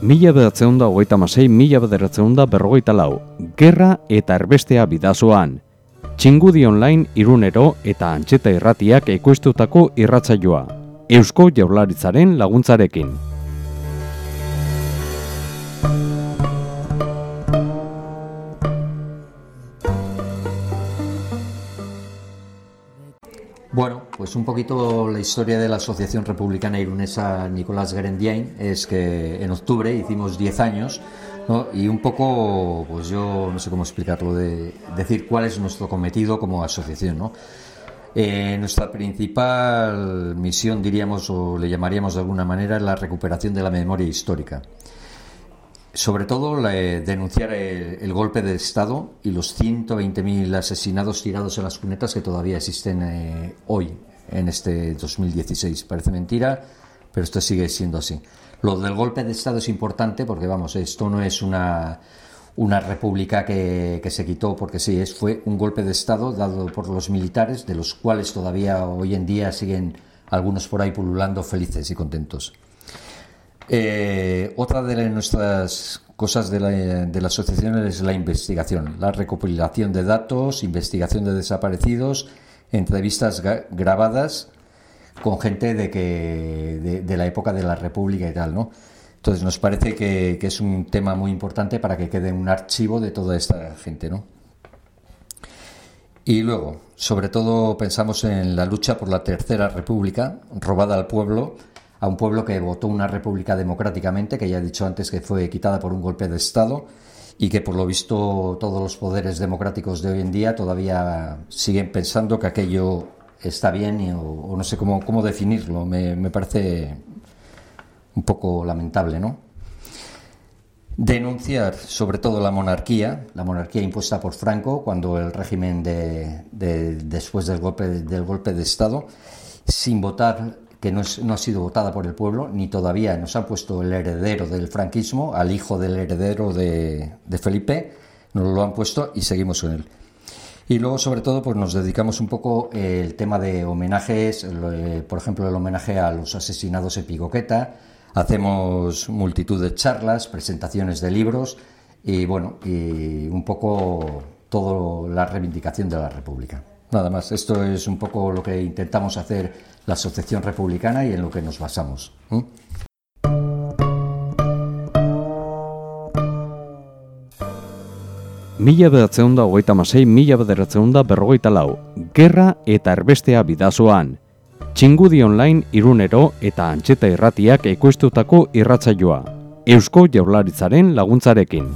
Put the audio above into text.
Mila bederatzen da hogeita masei, mila bederatzen da berrogeita lau. Gerra eta erbestea bidazoan. Txingudi online irunero eta antxeta irratiak ekoiztutako irratzaioa. Eusko jaularitzaren laguntzarekin. Bueno, pues un poquito la historia de la Asociación Republicana Irunesa Nicolás Gerendiain es que en octubre hicimos 10 años ¿no? y un poco, pues yo no sé cómo explicarlo, de decir cuál es nuestro cometido como asociación. ¿no? Eh, nuestra principal misión, diríamos, o le llamaríamos de alguna manera, es la recuperación de la memoria histórica sobre todo denunciar el, golpe de Estado y los 120.000 asesinados tirados en las cunetas que todavía existen eh, hoy, en este 2016. Parece mentira, pero esto sigue siendo así. Lo del golpe de Estado es importante porque, vamos, esto no es una, una república que, que, se quitó porque sí, es, fue un golpe de Estado dado por los militares, de los cuales todavía hoy en día siguen algunos por ahí pululando felices y contentos. Eh, otra de nuestras cosas de la, asociación es la investigación, la recopilación de datos, investigación de desaparecidos, entrevistas grabadas con gente de, que, de, la época de la República y tal, ¿no? Entonces nos parece que, que, es un tema muy importante para que quede un archivo de toda esta gente, ¿no? Y luego, sobre todo pensamos en la lucha por la Tercera República, robada al pueblo, a un pueblo que votó una república democráticamente, que ya he dicho antes que fue quitada por un golpe de Estado y que por lo visto todos los poderes democráticos de hoy en día todavía siguen pensando que aquello está bien o, no sé cómo, cómo definirlo. Me, me, parece un poco lamentable, ¿no? Denunciar sobre todo la monarquía, la monarquía impuesta por Franco cuando el régimen de, de después del golpe, del golpe de Estado, sin votar que no, ha sido votada por el pueblo, ni todavía nos han puesto el heredero del franquismo, al hijo del heredero de, Felipe, nos lo han puesto y seguimos con él. Y luego, sobre todo, pues nos dedicamos un poco el tema de homenajes, eh, por ejemplo, el homenaje a los asesinados en Picoqueta, hacemos multitud de charlas, presentaciones de libros y, bueno, y un poco toda la reivindicación de la República. Nada más, esto es un poco lo que intentamos hacer la Asociación Republicana y en lo que nos basamos. Mila bederatzen da hogeita masei, mila bederatzen da berrogeita lau. Gerra eta erbestea bidazoan. Txingudi online irunero eta antxeta irratiak ekoiztutako irratzaioa. Eusko jaurlaritzaren laguntzarekin.